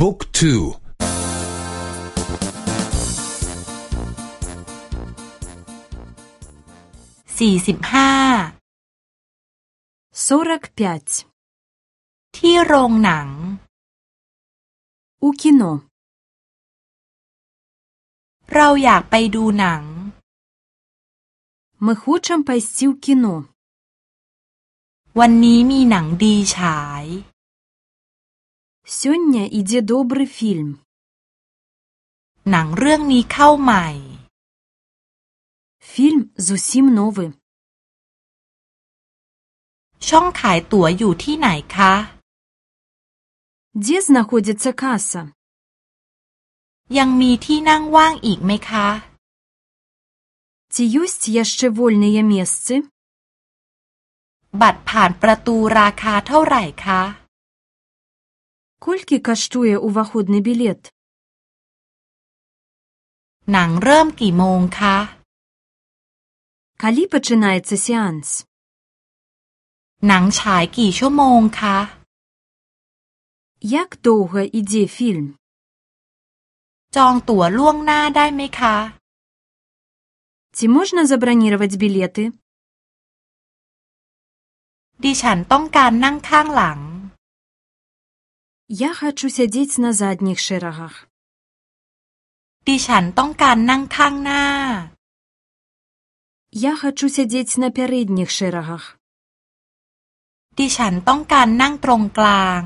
บุ๊กทูสี่สิบห้าที่โรงหนัง У кіно เราอยากไปดูหนัง Ми хочем пайсці ў кіно. วันนี้มีหนังดีฉาย Сёння ідзе добры фільм. หนังเรื่องนี้เข้าใหม่ Фільм зусім новы. ช่องขายตั๋วอยู่ที่ไหนคะ Дзе знаходзіцца каса? ยังมีที่นั่งว่างอีกไหมคะ Ці ёсць яшчэ вольныя месцы? บัตรผ่านประตูราคาเท่าไหร่คะ Колькі каштуе ўваходны білет? หนังเริ่มกี่โมงคะ Калі пачынаецца сеанс? หนังฉายกี่ชั่วโมงคะ Як доўга ідзе фільм? จองตั๋วล่วงหน้าได้ไหมคะ Ці можна забраніраваць білеты? ดิฉันต้องการนั่งข้างหลัง Я хачу сядзець на задніх шэрагах. ดิฉันต้องการนั่งข้างหน้า Я хачу сядзець на пярэдніх шэрагах. ดิฉันต้องการนั่งตรงกลาง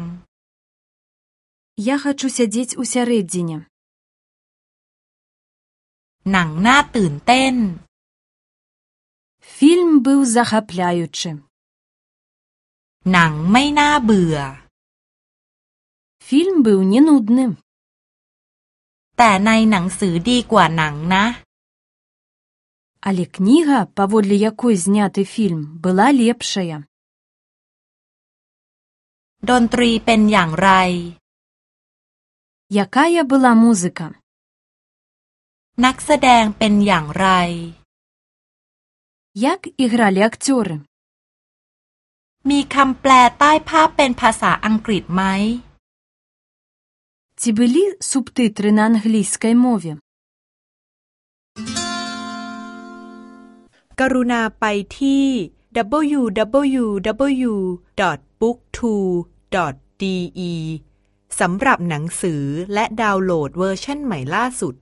Я хачу сядзець у сярэдзіне. หนังน่าตื่นเต้น Фільм быў захапляючы. หนังไม่น่าเบื่อ Фільм быў не нудны. แต่ในหนังสือดีกว่าหนังนะ Але кніга, паводле якой зняты фільм, была лепшая. ดนตรีเป็นอย่างไร Якая была музыка? นักแสดงเป็นอย่างไร Як ігралі акцёры? มีคำแปลใต้ภาพเป็นภาษาอังกฤษไหม Ці былі субтытры на англійскай мове? กรุณาไปที่ www.booktwo.de สำหรับหนังสือและดาวน์โหลดเวอร์ชันใหม่ล่าสุด